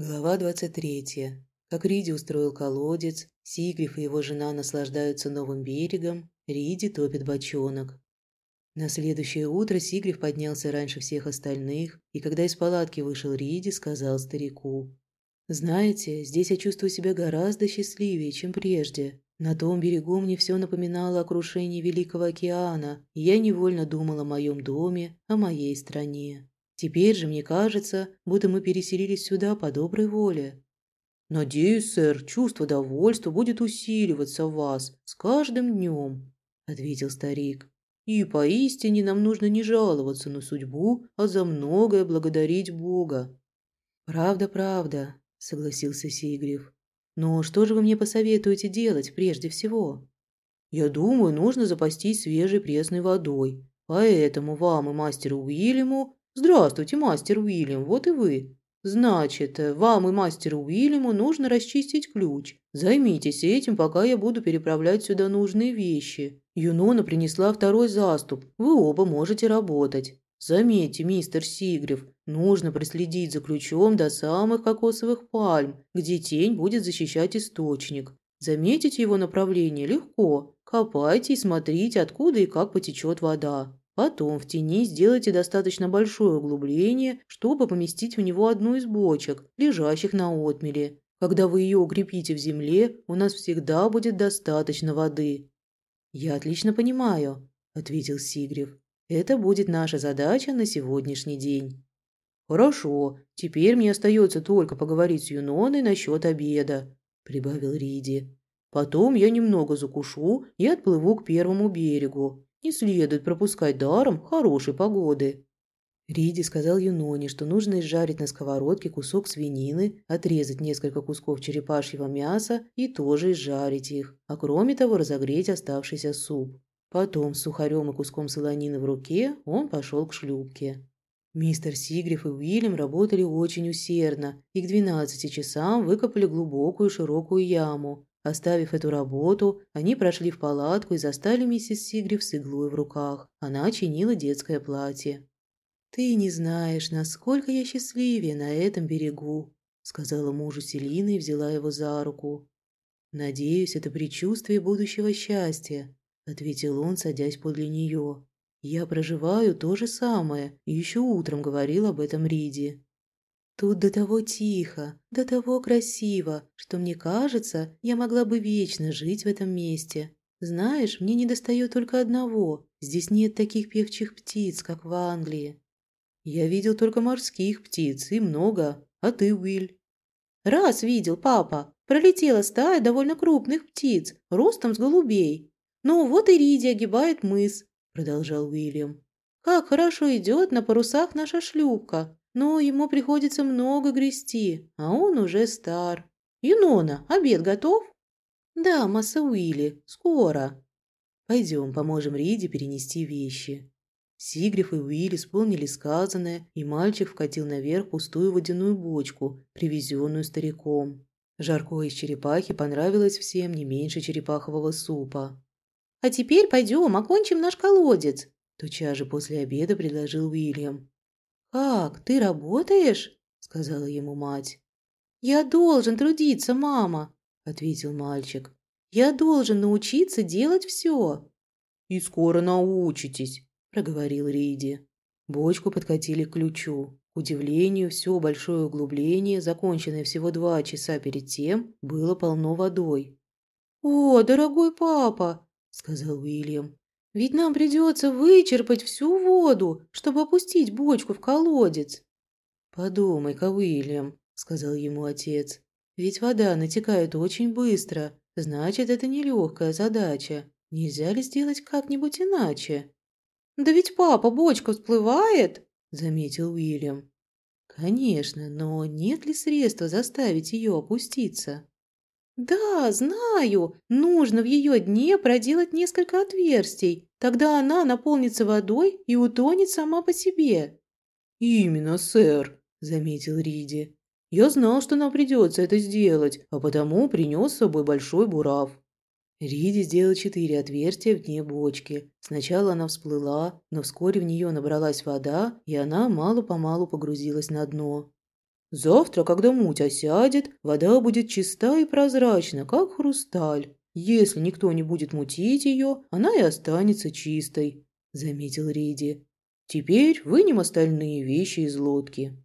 Глава 23. Как Риди устроил колодец, Сигриф и его жена наслаждаются новым берегом, Риди топит бочонок. На следующее утро Сигриф поднялся раньше всех остальных, и когда из палатки вышел Риди, сказал старику. «Знаете, здесь я чувствую себя гораздо счастливее, чем прежде. На том берегу мне все напоминало о крушении Великого океана, и я невольно думал о моем доме, о моей стране. Теперь же мне кажется, будто мы переселились сюда по доброй воле. «Надеюсь, сэр, чувство довольства будет усиливаться в вас с каждым днем», – ответил старик. «И поистине нам нужно не жаловаться на судьбу, а за многое благодарить Бога». «Правда, правда», – согласился Сигрев. «Но что же вы мне посоветуете делать прежде всего?» «Я думаю, нужно запастись свежей пресной водой. Поэтому вам и мастеру Уильяму «Здравствуйте, мастер Уильям, вот и вы. Значит, вам и мастеру Уильяму нужно расчистить ключ. Займитесь этим, пока я буду переправлять сюда нужные вещи. Юнона принесла второй заступ. Вы оба можете работать. Заметьте, мистер Сигрев, нужно проследить за ключом до самых кокосовых пальм, где тень будет защищать источник. Заметить его направление легко. Копайте и смотрите, откуда и как потечет вода. Потом в тени сделайте достаточно большое углубление, чтобы поместить в него одну из бочек, лежащих на отмеле. Когда вы ее укрепите в земле, у нас всегда будет достаточно воды». «Я отлично понимаю», – ответил Сигрев. «Это будет наша задача на сегодняшний день». «Хорошо, теперь мне остается только поговорить с Юноной насчет обеда», – прибавил Риди. «Потом я немного закушу и отплыву к первому берегу. Не следует пропускать даром хорошей погоды. Риди сказал Юноне, что нужно изжарить на сковородке кусок свинины, отрезать несколько кусков черепашьего мяса и тоже изжарить их, а кроме того разогреть оставшийся суп. Потом с сухарем и куском солонины в руке он пошел к шлюпке. Мистер Сигриф и Уильям работали очень усердно и к 12 часам выкопали глубокую широкую яму, Оставив эту работу, они прошли в палатку и застали миссис Сигриф с иглой в руках. Она чинила детское платье. «Ты не знаешь, насколько я счастливее на этом берегу», сказала мужу Селина и взяла его за руку. «Надеюсь, это предчувствие будущего счастья», ответил он, садясь подле нее. «Я проживаю то же самое и еще утром говорил об этом Риди. Тут до того тихо, до того красиво, что мне кажется, я могла бы вечно жить в этом месте. Знаешь, мне недостает только одного. Здесь нет таких певчих птиц, как в Англии. Я видел только морских птиц, и много. А ты, Уиль? Раз видел, папа. Пролетела стая довольно крупных птиц, ростом с голубей. Ну, вот и Риди огибает мыс, продолжал Уильям. Как хорошо идет на парусах наша шлюпка но ему приходится много грести, а он уже стар. Юнона, обед готов? Да, масса Уилли, скоро. Пойдем, поможем Риде перенести вещи. Сигриф и Уилли исполнили сказанное, и мальчик вкатил наверх пустую водяную бочку, привезенную стариком. Жаркое из черепахи понравилось всем не меньше черепахового супа. «А теперь пойдем, окончим наш колодец», – тотчас же после обеда предложил Уильям. «Как, ты работаешь?» – сказала ему мать. «Я должен трудиться, мама», – ответил мальчик. «Я должен научиться делать все». «И скоро научитесь», – проговорил Риди. Бочку подкатили к ключу. К удивлению, все большое углубление, законченное всего два часа перед тем, было полно водой. «О, дорогой папа!» – сказал Уильям. Ведь нам придется вычерпать всю воду, чтобы опустить бочку в колодец. Подумай-ка, Уильям, сказал ему отец. Ведь вода натекает очень быстро, значит, это нелегкая задача. Нельзя ли сделать как-нибудь иначе? Да ведь папа, бочка всплывает, заметил Уильям. Конечно, но нет ли средства заставить ее опуститься? «Да, знаю. Нужно в ее дне проделать несколько отверстий. Тогда она наполнится водой и утонет сама по себе». «Именно, сэр», – заметил Риди. «Я знал, что нам придется это сделать, а потому принес с собой большой бурав». Риди сделал четыре отверстия в дне бочки. Сначала она всплыла, но вскоре в нее набралась вода, и она мало-помалу погрузилась на дно. Завтра, когда муть осядет, вода будет чиста и прозрачна, как хрусталь. Если никто не будет мутить ее, она и останется чистой», – заметил Риди. «Теперь вынем остальные вещи из лодки».